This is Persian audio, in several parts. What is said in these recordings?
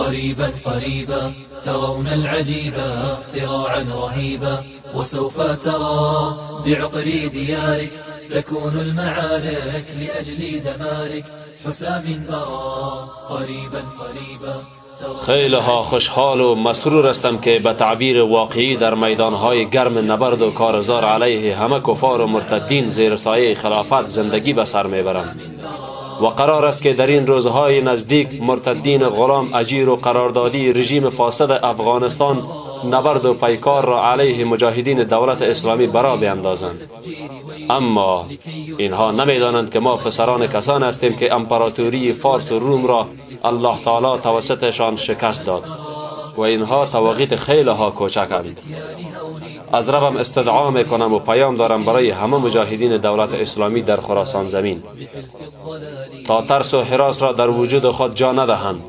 قريبا قريبا ترون العجيبا صراعا رهيبا. وسوف ترى بعقر ديارك تكون المعارك لأجل دمارك. حسام برا قريبا قريبا خیلی ها خوشحال و مسرور هستم که به تعبیر واقعی در میدانهای گرم نبرد و کارزار علیه همه کفار و مرتدین زیر سایه خلافت زندگی به سر میبرم. و قرار است که در این روزهای نزدیک مرتدین غلام اجیر و قراردادی رژیم فاسد افغانستان نبرد و پیکار را علیه مجاهدین دولت اسلامی برا بیندازند. اما اینها نمی‌دانند که ما پسران کسان هستیم که امپراتوری فارس و روم را الله تعالی توسطشان شکست داد و اینها تواقیت خیلی ها کوچکند. از ربم استدعا می‌کنم و پیام دارم برای همه مجاهدین دولت اسلامی در خراسان زمین. تا ترس و حراس را در وجود خود جا ندهند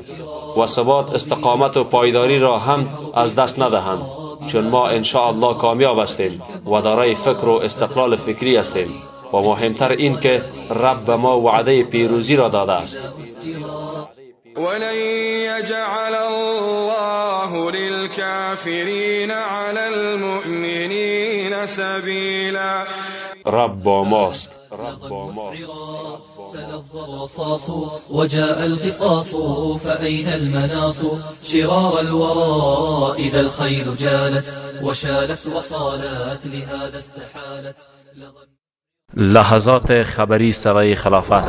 و ثبات استقامت و پایداری را هم از دست ندهند چون ما الله کامیاب هستیم و دارای فکر و استقلال فکری هستیم. و مهمتر این که رب به ما وعده پیروزی را داده است. ولن يجعل الله للكافرين على المؤمنين سبيلا. رب ماست. تلظى الرصاص وجاء القصاص فأين المناص؟ شرار الورى إذا الخيل جالت وشالت وصالت لهذا استحالت. لحظات خبری سرای خلافت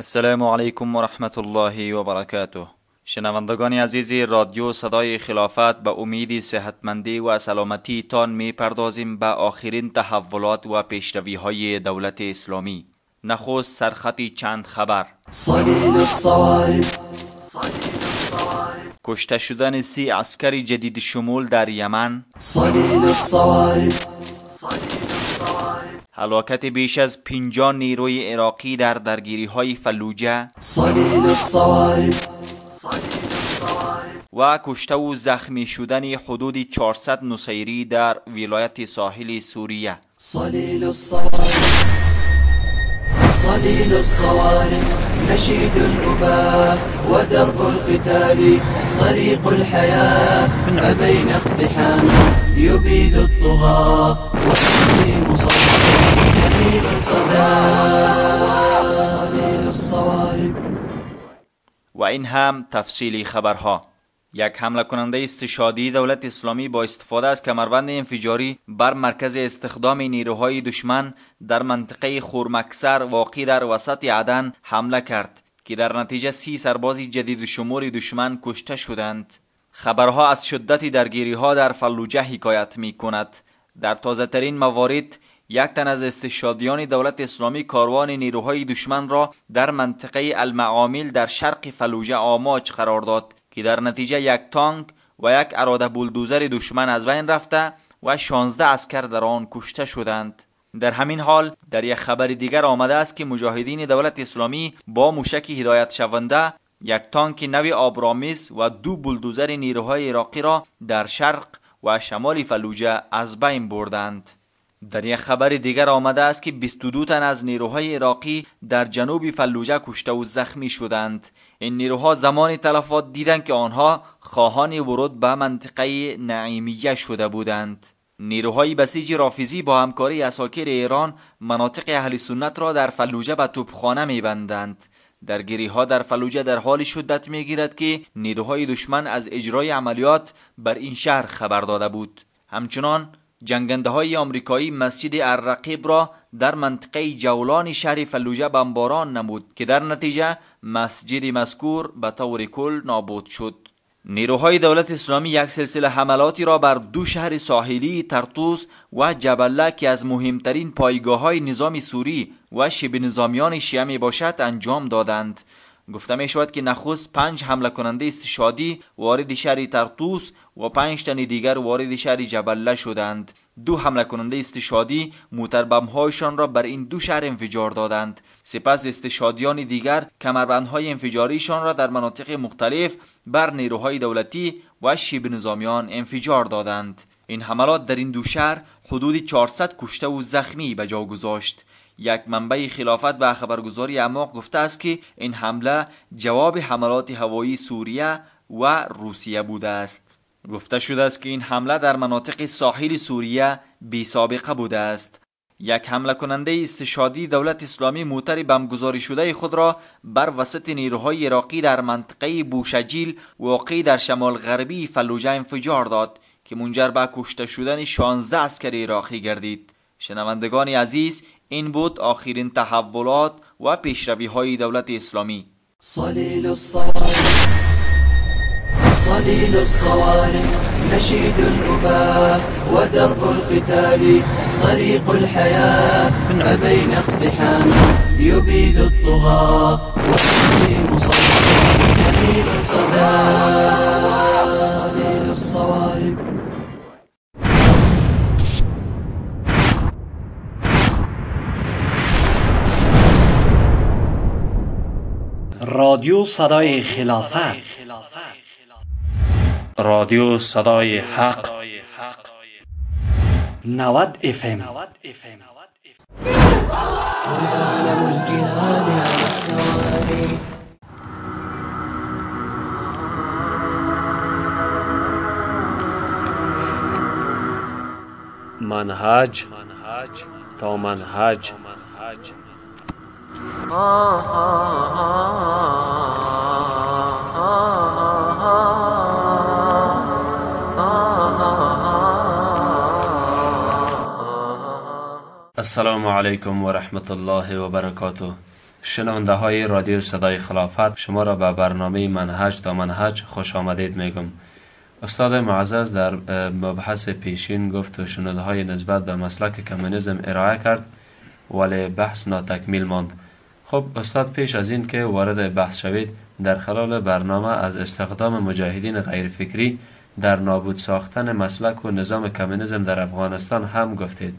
السلام علیکم و رحمت الله و برکاته شنوندگان عزیزی رادیو صدای خلافت به امید صحتمندی و سلامتی تان می پردازیم به آخرین تحولات و پیشروی های دولت اسلامی. نخست سرخطی چند خبر. کشته شدن سی عسکر جدید شمول در یمن. هلاکت بیش از 50 نیروی عراقی در درگیری های فلوجه و کشته و زخمی شدن حدود 400 نصیری در ولایت ساحل سوریه. صلیل الصوارم نشيد الأباء ودرب القتال طريق الحياة فبين اقتحام يبيد الطغاة. و این هم تفصیلی خبرها. یک حمله کننده استشادی دولت اسلامی با استفاده از کمربند انفجاری بر مرکز استخدام نیروهای دشمن در منطقه خورمکسر واقع در وسط عدن حمله کرد که در نتیجه سی سربازی جدید شمور دشمن کشته شدند. خبرها از شدت درگیری ها در فلوجه حکایت می کند در تازه ترین موارد یک تن از استشادیان دولت اسلامی کاروان نیروهای دشمن را در منطقه المعامل در شرق فلوجه آماج قرار داد که در نتیجه یک تانک و یک اراده بولدوزر دشمن از بین رفته و 16 اسکر در آن کشته شدند. در همین حال در یک خبر دیگر آمده است که مجاهدین دولت اسلامی با موشک هدایت شونده یک تانک نوی آبرامیز و دو بولدوزر نیروهای عراقی را در شرق و شمال فلوجه از بین بردند. در یک خبر دیگر آمده است که 22 تن از نیروهای عراقی در جنوب فلوجه کشته و زخمی شدند. این نیروها زمان تلفات دیدند که آنها خواهان ورود به منطقه نعیمیه شده بودند. نیروهای بسیج رافیزی با همکاری اساکر ایران مناطق اهل سنت را در فلوجه به توپخانه میبندند. درگیری ها در فلوجه در حال شدت می‌گیرد که نیروهای دشمن از اجرای عملیات بر این شهر خبر داده بود. همچنان جنگنده های آمریکایی مسجد الرقیب را در منطقه جولان شهر فلوجه بمباران نمود که در نتیجه مسجد مذکور به طور کل نابود شد. نیروهای دولت اسلامی یک سلسله حملاتی را بر دو شهر ساحلی ترتوس و جبله که از مهمترین پایگاه های نظام سوری و شبه نظامیان شیعه می باشد انجام دادند. گفته می شود که نخست پنج حمله کننده استشادی وارد شهر ترتوس و پنج تن دیگر وارد شهر جبله شدند. دو حمله کننده استشادی هایشان را بر این دو شهر انفجار دادند. سپس استشادیان دیگر کمربندهای انفجاریشان را در مناطق مختلف بر نیروهای دولتی و شیب نظامیان انفجار دادند. این حملات در این دو شهر حدود 400 کشته و زخمی به جا گذاشت. یک منبع خلافت به خبرگزاری اماق گفته است که این حمله جواب حملات هوایی سوریه و روسیه بوده است. گفته شده است که این حمله در مناطق ساحل سوریه بی سابقه بوده است. یک حمله کننده استشادی دولت اسلامی موتر بمگذاری شده خود را بر وسط نیروهای عراقی در منطقه بوشجیل واقع در شمال غربی فلوجه انفجار داد که منجر به کشته شدن 16 اسکر عراقی گردید. شنوندگان عزیز این بود آخرین تحولات و پیشروی های دولت اسلامی. صلیل صلیل الصوارم نشید الأباء ودرب القتال طريق الحياة بين اقتحام يبيد الطغاة والتسليم صدى جميل صدى صليل الصوارم رادیو صدای خلافت. رادیو صدای حق. 90 اف ام منهج تا منهج. السلام علیکم و رحمت الله و برکاته شنونده های رادیو صدای خلافت شما را به برنامه منهج تا منهج خوش آمدید میگم استاد معزز در مبحث پیشین گفت و شنوده های نسبت به مسلک کمونیسم ارائه کرد ولی بحث ناتکمیل ماند خب استاد پیش از این که وارد بحث شوید در خلال برنامه از استخدام مجاهدین غیر فکری در نابود ساختن مسلک و نظام کمونیسم در افغانستان هم گفتید.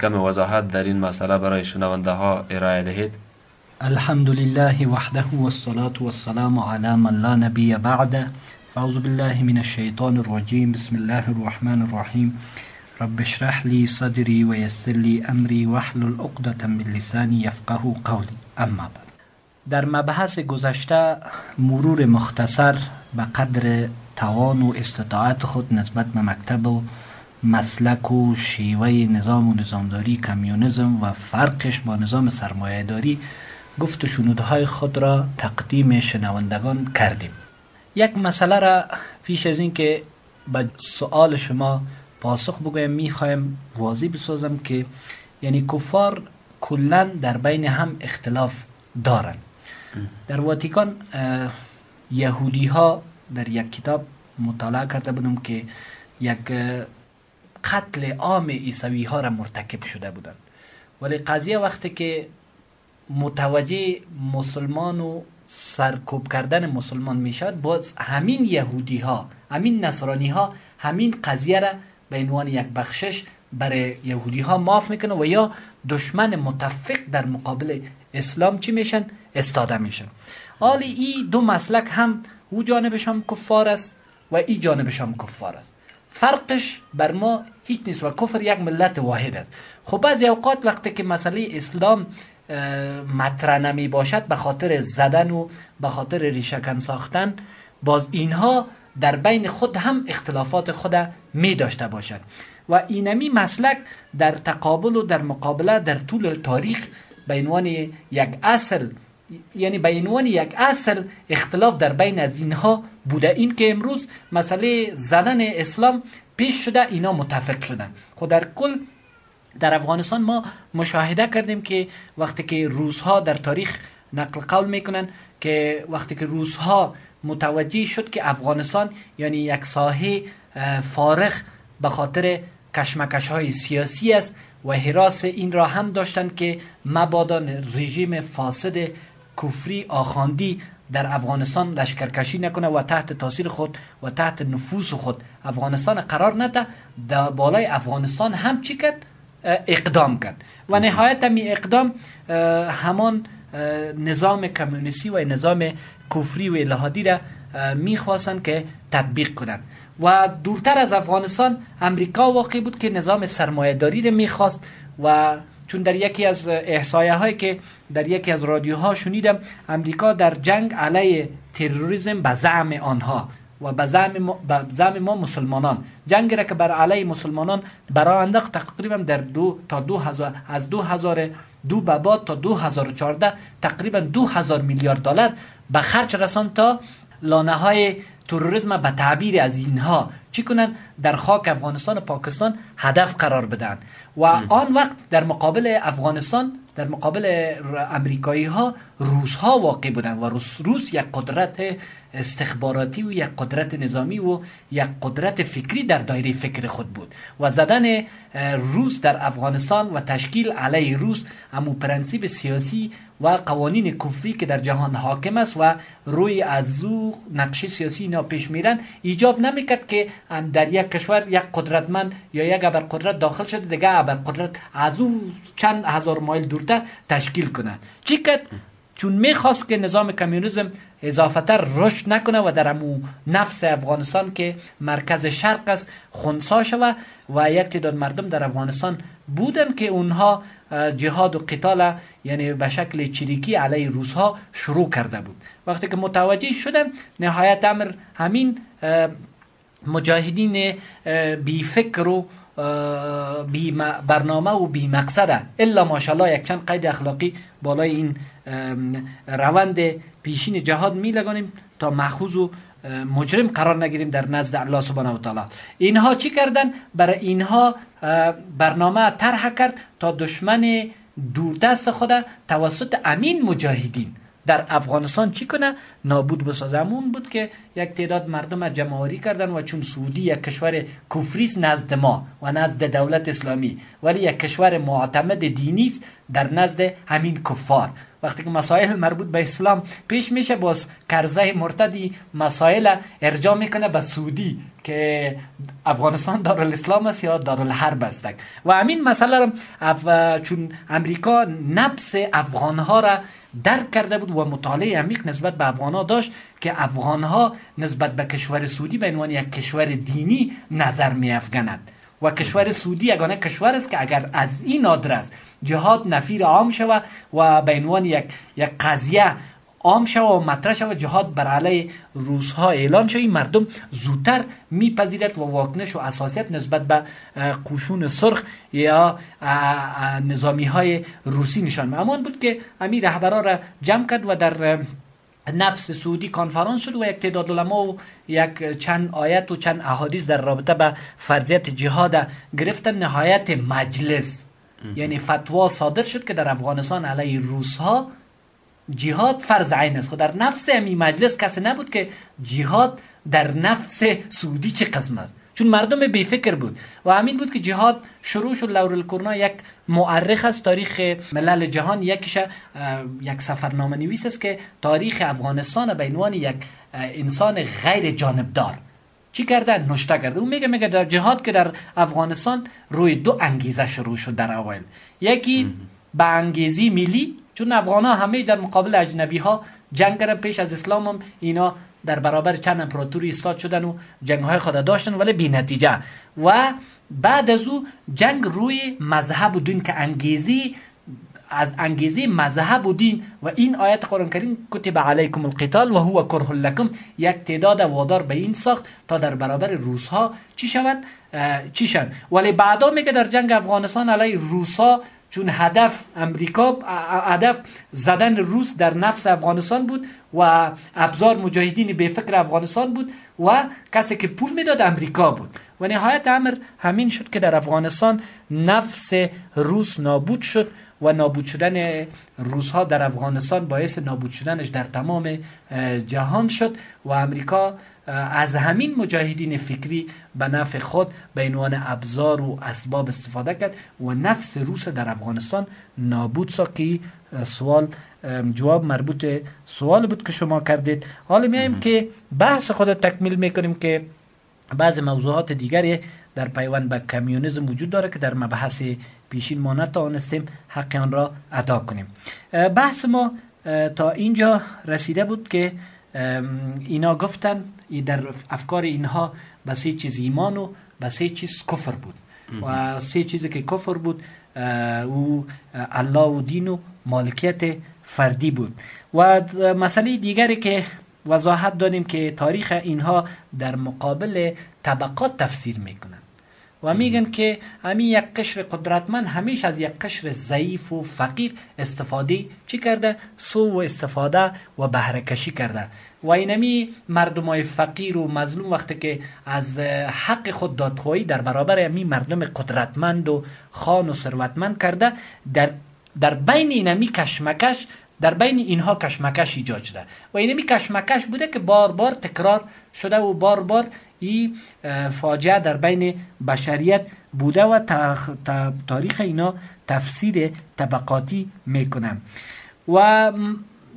کم وضاحت در این مسئله برای شنونده ها ارائه دهید. الحمد لله وحده والصلاة والسلام على من لا نبی بعده فاعوذ بالله من الشیطان الرجیم. بسم الله الرحمن الرحیم. رب اشرح لي صدري ويسر لي امري واحلل عقدة من لساني يفقه قولي. اما بعد. در مبحث گذشته مرور مختصر به قدر توان و استطاعت خود نسبت به مکتب و مسلک و شیوه نظام و نظامداری کمیونیزم و فرقش با نظام سرمایهداری گفت و شنودهای خود را تقدیم شنوندگان کردیم. یک مسئله را پیش از این که به سوال شما پاسخ بگویم می‌خوایم واضح بسازم که یعنی کفار کلا در بین هم اختلاف دارن. در واتیکان یهودی ها در یک کتاب مطالعه کرده بودم که یک قتل عام ایسوی ها را مرتکب شده بودند ولی قضیه وقتی که متوجه مسلمان و سرکوب کردن مسلمان می‌شد باز همین یهودی ها همین نصرانی ها همین قضیه را به عنوان یک بخشش برای یهودی ها معاف می‌کنه و یا دشمن متفق در مقابل اسلام چی میشن؟ استاده میشن. حالی این دو مسلک هم او جانبش هم کفار است و ای جانبش هم کفار است. فرقش بر ما هیچ نیست و کفر یک ملت واحد است. خب بعضی اوقات وقتی که مسئله اسلام مطرح نمی باشد به خاطر زدن و به خاطر ریشکن ساختن باز اینها در بین خود هم اختلافات خود می داشته باشند و اینمی مسلک در تقابل و در مقابله در طول تاریخ به عنوان یک اصل یعنی به عنوان یک اصل اختلاف در بین از اینها بوده. این که امروز مسئله زدن اسلام پیش شده اینا متفق شدن. خود در کل در افغانستان ما مشاهده کردیم که وقتی که روزها در تاریخ نقل قول می‌کنن که وقتی که روزها متوجه شد که افغانستان یعنی یک ساحه فارغ به خاطر کشمکش های سیاسی است و حراس این را هم داشتند که مبادا رژیم فاسد کفری آخاندی در افغانستان لشکرکشی نکنه و تحت تاثیر خود و تحت نفوس خود افغانستان قرار نده. در بالای افغانستان هم چی کرد؟ اقدام کرد. و نهایت می اقدام همان نظام کمونیستی و نظام کفری و الهادی را می‌خواستند که تطبیق کنند. و دورتر از افغانستان امریکا واقع بود که نظام سرمایهداری را می‌خواست و چون در یکی از احسایه هایی که در یکی از رادیوها شنیدم امریکا در جنگ علیه تروریسم به زعم آنها و به زعم ما مسلمانان. جنگ را که بر علیه مسلمانان برای انداخت تقریبا در دو تا دو هزار از دو هزار دو به بعد تا دو هزار چارده تقریبا دو هزار میلیارد دلار به خرج رسان تا لانه های تروریسم به تعبیر از اینها چی کنن؟ در خاک افغانستان و پاکستان هدف قرار بدن. و آن وقت در مقابل افغانستان در مقابل امریکایی ها روس ها واقع بودن و روس, روس یک قدرت استخباراتی و یک قدرت نظامی و یک قدرت فکری در دایره فکر خود بود. و زدن روس در افغانستان و تشکیل علیه روس امو پرنسیب سیاسی و قوانین کفری که در جهان حاکم است و روی از او نقشه سیاسی اینا پیش میرن ایجاب نمی‌کرد که در یک کشور یک قدرتمند یا یک قدرت داخل شده دیگه قدرت از او چند هزار مایل دورتر تشکیل کنه چی کرد؟ چون می‌خواست که نظام کمیونیزم اضافتر رشد نکنه و در امو نفس افغانستان که مرکز شرق است خونسا شوه و یک تعداد مردم در افغانستان بودن که اونها جهاد و قتال یعنی به شکل چریکی علیه روزها شروع کرده بود. وقتی که متوجه شدن نهایت امر همین مجاهدین بی فکر و بی برنامه و بی مقصده الا ماشاءالله یک چند قید اخلاقی بالای این روند پیشین جهاد می لگانیم تا مخوض و مجرم قرار نگیریم در نزد الله سبحانه و تعالی. اینها چی کردن؟ برای اینها برنامه طرح کرد تا دشمن دوردست خود توسط امین مجاهدین در افغانستان چی کنه؟ نابود بسازه. همون بود که یک تعداد مردم جمعوری کردن و چون سعودی یک کشور کفریست نزد ما و نزد دولت اسلامی ولی یک کشور معتمد دینی است در نزد همین کفار. وقتی که مسائل مربوط به اسلام پیش میشه باز کرزه مرتدی مسائل ارجاع می‌کنه به سعودی که افغانستان دارالاسلام است یا دارالحرب است. و همین مسئله را چون امریکا نفس افغانها را درک کرده بود و مطالعه عمیق نسبت به افغان ها داشت که افغان ها نسبت به کشور سعودی به عنوان یک کشور دینی نظر می و کشور سعودی یگانه کشور است که اگر از این آدرس جهاد نفیر عام شود و به عنوان یک یک قضیه عام شود و مطرح شود جهاد بر علیه روس ها اعلان شود این مردم زودتر میپذیرد و واکنش و اساسیت نسبت به قشون سرخ یا نظامی های روسی نشان امان بود که امیر رهبران را جمع کرد و در نفس سعودی کنفرانس شد و یک تعداد علما و یک چند آیت و چند احادیث در رابطه به فرضیت جهاد گرفتن. نهایت مجلس یعنی فتوا صادر شد که در افغانستان علیه روس ها جهاد فرض عین است. خب در نفس امی مجلس کسی نبود که جهاد در نفس سعودی چه قسم است؟ چون مردم بی فکر بود و همین بود که جهاد شروع شد. لور الکرنا یک مؤرخ است. تاریخ ملل جهان یکیش یک سفرنامه نویس است که تاریخ افغانستان به عنوان یک انسان غیر جانبدار. چی کردن نشته کرده. اون میگه میگه در جهاد که در افغانستان روی دو انگیزه شروع شد در اول یکی به انگیزی ملی چون افغان ها همه در مقابل اجنبی ها جنگ کردن پیش از اسلام هم اینا در برابر چند امپراتوری استاد شدن و جنگ های خود داشتن ولی بی نتیجه. و بعد از او جنگ روی مذهب و دین که انگیزی از انگیزه مذهب و دین و این آیت قرآن کریم کتب علیکم القتال و هو کره لکم. یک تعداد وادار به این ساخت تا در برابر روسها. چی شوند چی شوند ولی بعدا میگه در جنگ افغانستان علیه روسها چون هدف امریکا هدف زدن روس در نفس افغانستان بود و ابزار مجاهدین به فکر افغانستان بود و کسی که پول می‌داد امریکا بود. و نهایت امر همین شد که در افغانستان نفس روس نابود شد. و نابود شدن روس ها در افغانستان باعث نابود شدنش در تمام جهان شد و امریکا از همین مجاهدین فکری به نفع خود به عنوان ابزار و اسباب استفاده کرد و نفس روس در افغانستان نابود سا که سوال جواب مربوط سوال بود که شما کردید. حالا میایم که بحث خود تکمیل می‌کنیم که بعض موضوعات دیگری در پیوند به کمیونیزم وجود داره که در مبحث پیشین ما نتوانستیم حق آن را ادا کنیم. بحث ما تا اینجا رسیده بود که اینا گفتن در افکار اینها به سه چیز ایمان و به سه چیز کفر بود. و سه چیزی که کفر بود او الله و دین و مالکیت فردی بود. و مسئله دیگری که وضاحت دادیم که تاریخ اینها در مقابل طبقات تفسیر می‌کنن و میگن که همین یک قشر قدرتمند همیشه از یک قشر ضعیف و فقیر استفاده چی کرده؟ سو و استفاده و بهرکشی کرده و اینمی مردم های فقیر و مظلوم وقتی که از حق خود دادخواهی در برابر همین مردم قدرتمند و خان و ثروتمند کرده در در بین اینمی کشمکش در بین اینها کشمکش ایجاد شده و اینمی کشمکش بوده که بار بار تکرار شده و بار بار این فاجعه در بین بشریت بوده و تاریخ اینا تفسیر طبقاتی می‌کنم و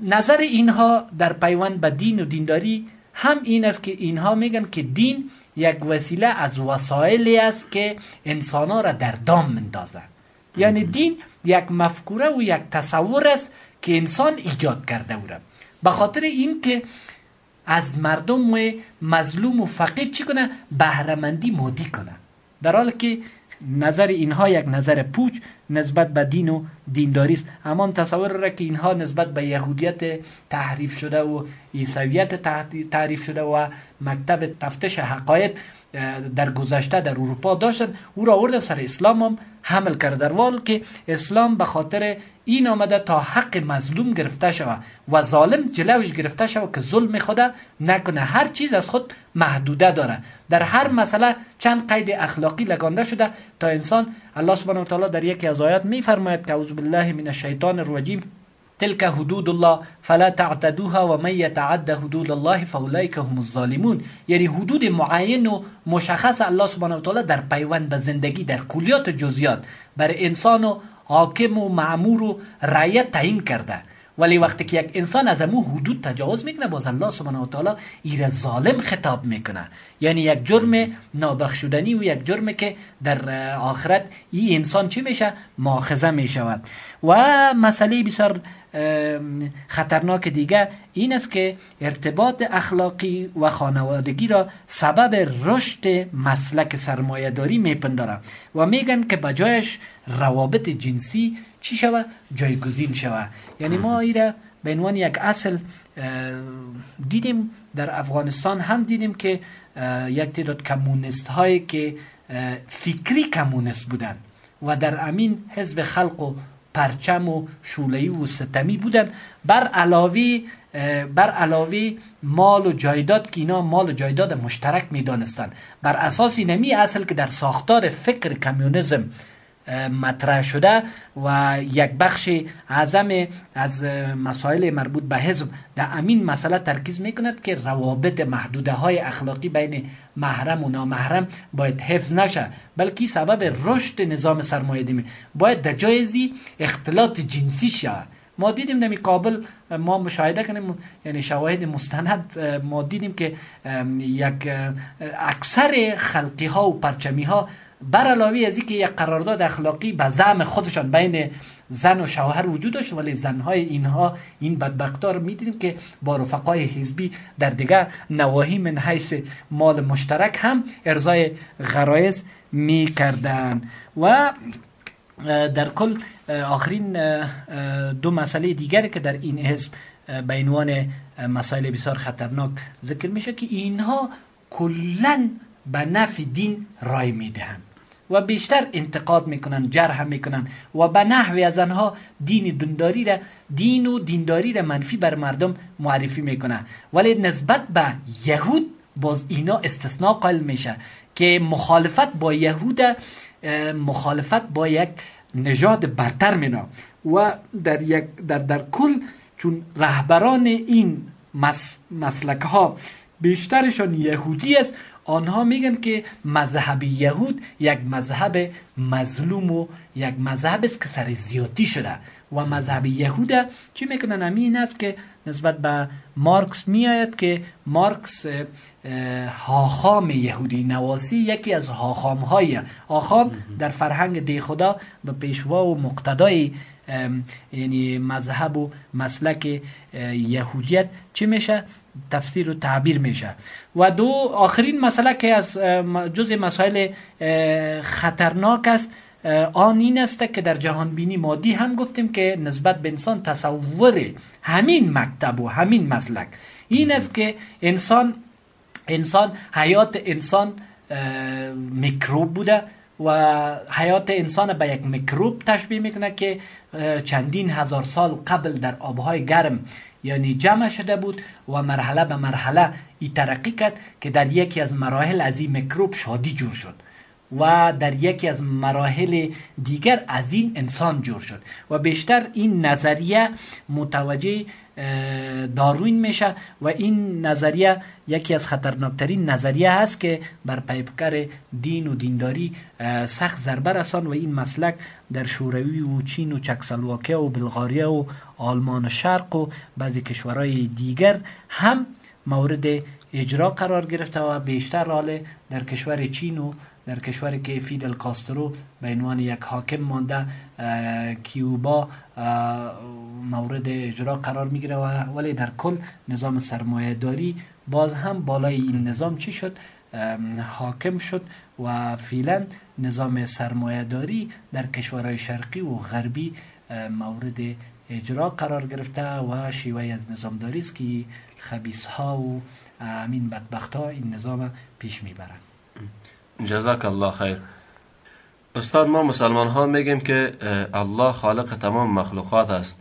نظر اینها در پیوند به دین و دینداری هم این است که اینها میگن که دین یک وسیله از وسایلی است که انسان ها را در دام مندازه یعنی دین یک مفکوره و یک تصور است که انسان ایجاد کرده او را. به خاطر این که از مردم مظلوم و فقیر چی کنه؟ بهرمندی مادی کنه. در حالی که نظر اینها یک نظر پوچ نسبت به دین و دینداری است. همان تصور را که اینها نسبت به یهودیت تحریف شده و عیسویت تعریف شده و مکتب تفتش حقایق در گذشته در اروپا داشتن او را آورده سر اسلام هم حمل کرده. در وال که اسلام به خاطر این آمده تا حق مظلوم گرفته شود و ظالم جلوش گرفته شود که ظلم خود نکنه. هر چیز از خود محدوده داره. در هر مسئله چند قید اخلاقی لگانده شده تا انسان الله سبحانه و تعالی در یکی از آیات میفرماید که اعوذ بالله من الشیطان الرجیم. تلك حدود الله فلا تعتدوها و من يتعد حدود الله فاولئک هم الظالمون. یعنی حدود معین و مشخص الله سبحانه و تعالی در پیوند به زندگی در کلیات جزیات بر انسان و حاکم و معمور و رعیت تعیین کرده. ولی وقتی که یک انسان از امو حدود تجاوز می‌کنه باز الله سبحانه و تعالی ایر ظالم خطاب می‌کنه. یعنی یک جرم نابخشودنی و یک جرم که در آخرت این انسان چی میشه؟ ماخذه می‌شود. و مسئله بسیار خطرناک دیگه این است که ارتباط اخلاقی و خانوادگی را سبب رشد مسلک سرمایه داری میپندارن و میگن که بجایش روابط جنسی چی شوه؟ جایگزین شوه. یعنی ما ایره به عنوان یک اصل دیدیم در افغانستان هم دیدیم که یک تعداد کمونیست هایی که فکری کمونیست بودن و در امین حزب خلق و پرچم و شولهی و ستمی بودن. بر علاوه بر علاوه مال و جایداد که اینا مال و جایداد مشترک می‌دانستند بر اساس اینمی اصل که در ساختار فکر کمیونیزم مطرح شده و یک بخش اعظم از مسائل مربوط به حزب در امین مسئله ترکیز می‌کند که روابط محدوده های اخلاقی بین محرم و نامحرم باید حفظ نشه بلکه سبب رشد نظام سرمایه باید در جایزی اختلاط جنسی شود ما دیدیم در کابل ما مشاهده کنیم یعنی شواهد مستند ما دیدیم که یک اکثر خلقی ها و پرچمی ها بر علاوه از اینکه یک قرارداد اخلاقی به زعم خودشان بین زن و شوهر وجود داشت ولی زنهای اینها این بدبختا رو می‌دیدیم که با رفقای حزبی در دیگر نواحی من حیث مال مشترک هم ارزای غرایز می‌کردن و در کل آخرین دو مسئله دیگری که در این حزب به عنوان مسائل بسیار خطرناک ذکر میشه که اینها کلا به نفع دین رای می‌دهند. و بیشتر انتقاد می‌کنن جرح می‌کنن و به نحوی از آنها دین دینداری را دین و دینداری را منفی بر مردم معرفی می‌کنن. ولی نسبت به یهود باز اینا استثناء قائل میشه که مخالفت با یهود مخالفت با یک نژاد برتر مینا و در, یک در, در کل چون رهبران این مسلک ها بیشترشان یهودی است آنها میگن که مذهب یهود یک مذهب مظلوم و یک مذهب است که سر زیادی شده. و مذهب یهود چی می‌کنن؟ امین است که نسبت به مارکس میآید که مارکس هاخام یهودی نواسی یکی از هاخام های هاخام در فرهنگ دی خدا به پیشوا و مقتدای یعنی مذهب و مسلک یهودیت چی میشه؟ تفسیر و تعبیر میشه. و دو آخرین مسئله که از جز مسائل خطرناک است. آن این است که در جهان بینی مادی هم گفتیم که نسبت به انسان تصور همین مکتب و همین مسلک. این است که انسان انسان حیات انسان میکروب بوده. و حیات انسان به یک میکروب تشبیه می‌کنه که چندین هزار سال قبل در آبهای گرم یعنی جمع شده بود و مرحله به مرحله ای ترقی کرد که در یکی از مراحل از این میکروب شادی جور شد. و در یکی از مراحل دیگر از این انسان جور شد و بیشتر این نظریه متوجه داروین میشه و این نظریه یکی از خطرناکترین نظریه هست که بر پیپکر دین و دینداری سخت ضربه رسان و این مسلک در شوروی و چین و چکسلواکیه و بلغاریه و آلمان شرق و بعضی کشورهای دیگر هم مورد اجرا قرار گرفته و بیشتر حال در کشور چین و در کشوری که فیدل کاسترو به عنوان یک حاکم مانده کیوبا مورد اجرا قرار می‌گیره ولی در کل نظام سرمایه داری باز هم بالای این نظام چی شد؟ حاکم شد و فعلا نظام سرمایه داری در کشورهای شرقی و غربی مورد اجرا قرار گرفته و شیوه از نظامداری است که خبیس ها و امین بدبخت ها این نظام پیش می‌برند. جزاک الله خیر. استاد ما مسلمان ها میگیم که الله خالق تمام مخلوقات است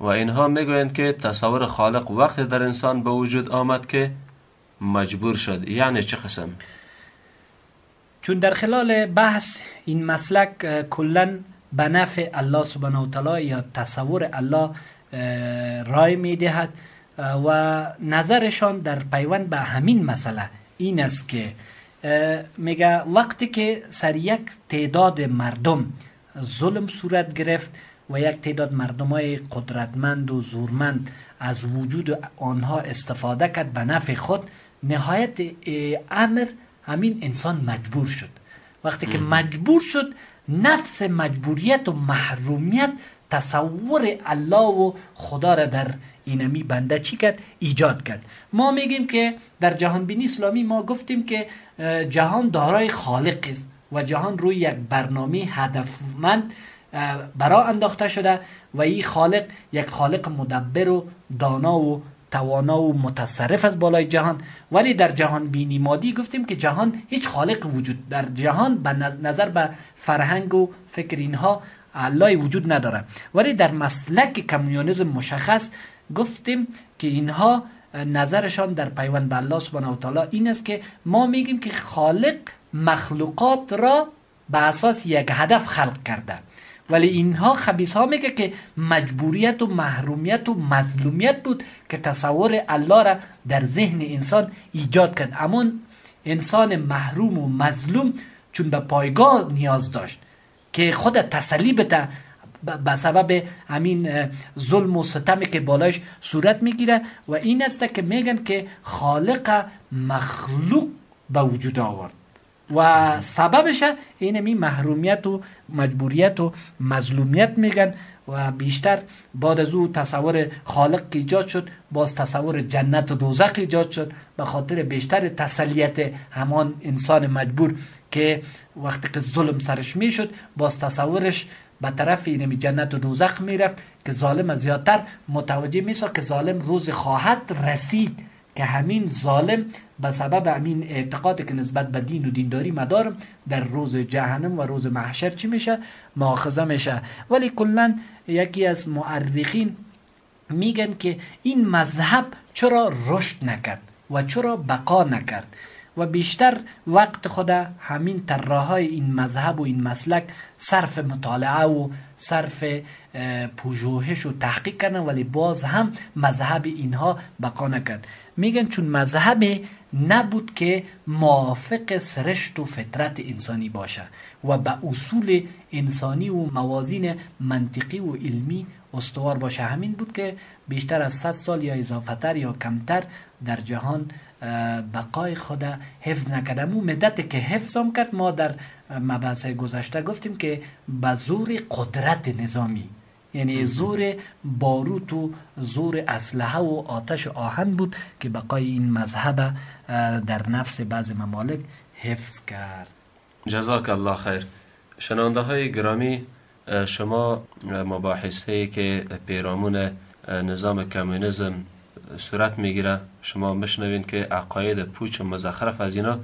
و اینها می‌گویند که تصور خالق وقت در انسان به وجود آمد که مجبور شد. یعنی چه قسم؟ چون در خلال بحث این مسلک کلا به نفع الله سبحانه و تعالی یا تصور الله رای می‌دهد و نظرشان در پیوند به همین مسئله این است که میگه وقتی که سر یک تعداد مردم ظلم صورت گرفت و یک تعداد مردم های قدرتمند و زورمند از وجود آنها استفاده کرد به نفع خود نهایت امر همین انسان مجبور شد. وقتی که مجبور شد نفس مجبوریت و محرومیت تصور الله و خدا را در اینمی بنده چی کرد؟ ایجاد کرد. ما میگیم که در جهان بینی اسلامی ما گفتیم که جهان دارای خالق است و جهان روی یک برنامه هدفمند برا انداخته شده و این خالق یک خالق مدبر و دانا و توانا و متصرف از بالای جهان. ولی در جهان بینی مادی گفتیم که جهان هیچ خالق وجود در جهان به نظر به فرهنگ و فکر اینها الله وجود نداره. ولی در مسلک کمیونیزم مشخص گفتیم که اینها نظرشان در پیوند به الله سبحانه و تعالی این است که ما میگیم که خالق مخلوقات را به اساس یک هدف خلق کرده. ولی اینها خبیس ها میگه که مجبوریت و محرومیت و مظلومیت بود که تصور الله را در ذهن انسان ایجاد کرد. اما انسان محروم و مظلوم چون به پایگاه نیاز داشت که خود تسلی بده به سبب همین ظلم و ستمی که بالایش صورت می‌گیره و این است که میگن که خالق مخلوق به وجود آورد. و سببش این می محرومیت و مجبوریت و مظلومیت میگن و بیشتر بعد از او تصور خالق ایجاد شد باز تصور جنت و دوزخ ایجاد شد. به خاطر بیشتر تسلیت همان انسان مجبور که وقتی که ظلم سرش می‌شد باز تصورش به طرف اینمی جنت و دوزخ می‌رفت که ظالم زیادتر متوجه میشه که ظالم روز خواهد رسید که همین ظالم به سبب همین اعتقاد که نسبت به دین و دینداری مدارم در روز جهنم و روز محشر چی میشه؟ ماخذه میشه. ولی کلا یکی از مؤرخین میگن که این مذهب چرا رشد نکرد و چرا بقا نکرد؟ و بیشتر وقت خود همین طراحای این مذهب و این مسلک صرف مطالعه و صرف پژوهش و تحقیق کردن ولی باز هم مذهب اینها بقا نکرد. میگن چون مذهب نبود که موافق سرشت و فطرت انسانی باشه و به اصول انسانی و موازین منطقی و علمی استوار باشه. همین بود که بیشتر از 100 سال یا اضافه یا کمتر در جهان بقای خود حفظ نکرده مو مدت که حفظ هم کرد ما در مبحث گذشته گفتیم که به زور قدرت نظامی یعنی زور باروت و زور اسلحه و آتش آهن بود که بقای این مذهب در نفس بعض ممالک حفظ کرد. جزاک الله خیر. شنانده های گرامی شما مباحثه که پیرامون نظام کمونیسم صورت می‌گیره. شما مشنوین که عقاید پوچ و مزخرف از اینا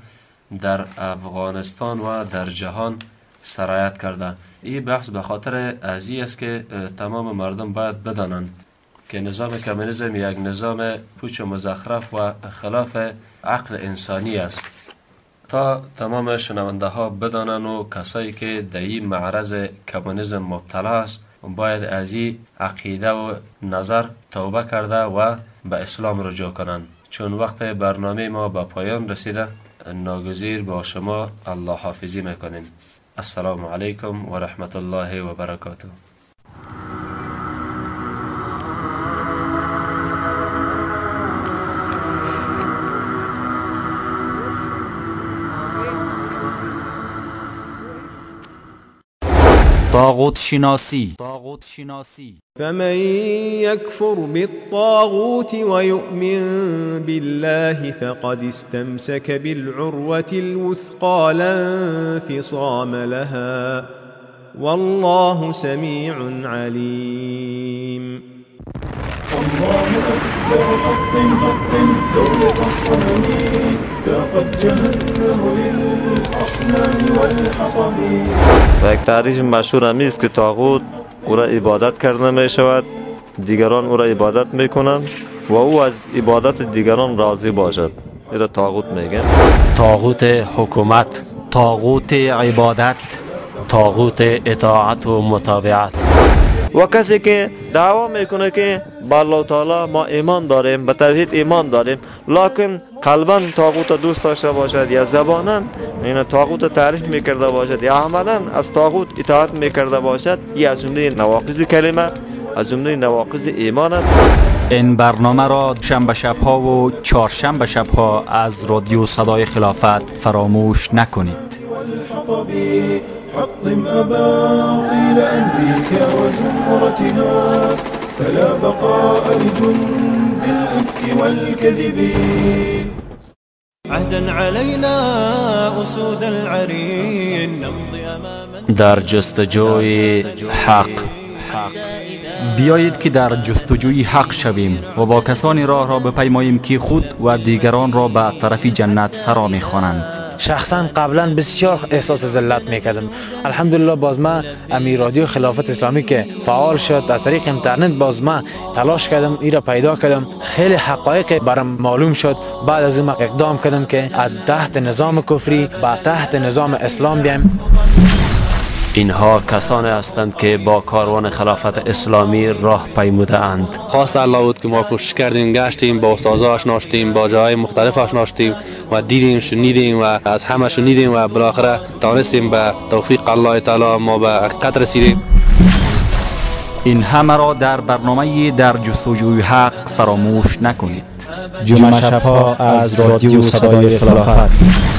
در افغانستان و در جهان سرایت کرده. این بحث به خاطر ازی است که تمام مردم باید بدانند که نظام کمونیسم یک نظام پوچ و مزخرف و خلاف عقل انسانی است. تا تمام شنونده ها بدانند و کسایی که در این معرض کمونیسم مبتلا است باید از این عقیده و نظر توبه کرده و به اسلام رجوع کنند. چون وقت برنامه ما به پایان رسیده ناگزیر با شما الله حافظی می‌کنیم. السلام علیکم و رحمت الله و برکاته. طاغوت شناسی. طاغوت شناسی. فمن يكفر بالطاغوت ويؤمن بالله فقد استمسك بالعروة الوثقى لا انفصام لها. والله سميع عليم. الله أكبر حطم حطم دولة الصنم و یک تعریف مشهور همی است که تاغوت او را عبادت کرده می شود دیگران او را عبادت می کنند و او از عبادت دیگران راضی باشد. این را تاغوت میگن تاغوت حکومت طاغوت عبادت تاغوت اطاعت و متابعت. و کسی که دعوا می‌کنه که با الله تعالی ما ایمان داریم به توحید ایمان داریم لکن قلبا تاغوت دوست داشته باشد یا زبانا این تاغوت تعریف می‌کرده باشد یا عملا از تاغوت اطاعت می‌کرده باشد یا از جمله نواقض کلمه از جمله نواقض ایمان است این برنامه را شنبه شبها و چهارشنبه شبها از رادیو صدای خلافت فراموش نکنید حطم أباطيل أمريكا وزمرتها فلا بقاء لجند بالإفك والكذب. عهدا علينا أسود العرين نمضي أمام دار جستجوي حق حق بیایید که در جستجوی حق شویم و با کسانی راه را بپیماییم که خود و دیگران را به طرف جنت فرا می‌خوانند. شخصا قبلا بسیار احساس ذلت می‌کردم. الحمدلله باز ما امی رادیو خلافت اسلامی که فعال شد از طریق اینترنت باز ما تلاش کردم ای را پیدا کردم. خیلی حقایق برام معلوم شد. بعد از اون اقدام کردم که از تحت نظام کفری به تحت نظام اسلام بیایم. اینها کسانی هستند که با کاروان خلافت اسلامی راه پیموده اند خواست الله بود که ما کوشش کردیم گشتیم با استادها آشنا شدیم با جاهای مختلف آشنا شدیم و دیدیم شنیدیم و از همه شنیدیم و بالاخره توانستیم به توفیق الله تعالی ما به حقیقت رسیدیم. این همه را در برنامه در جستجوی حق فراموش نکنید. جمعه شبها از رادیو صدای خلافت.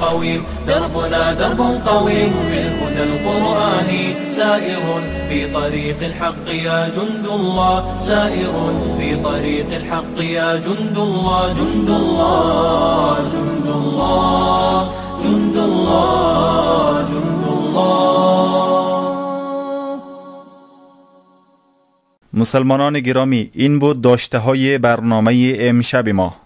قويم دربنا درب قويم بالهدى القرآني سائر في طريق الحق يا جند الله سائر في طريق الحق يا جند الله جند الله جند الله جند الله جند الله. مسلمانان گرامی این بود داشته های برنامه امشب ما.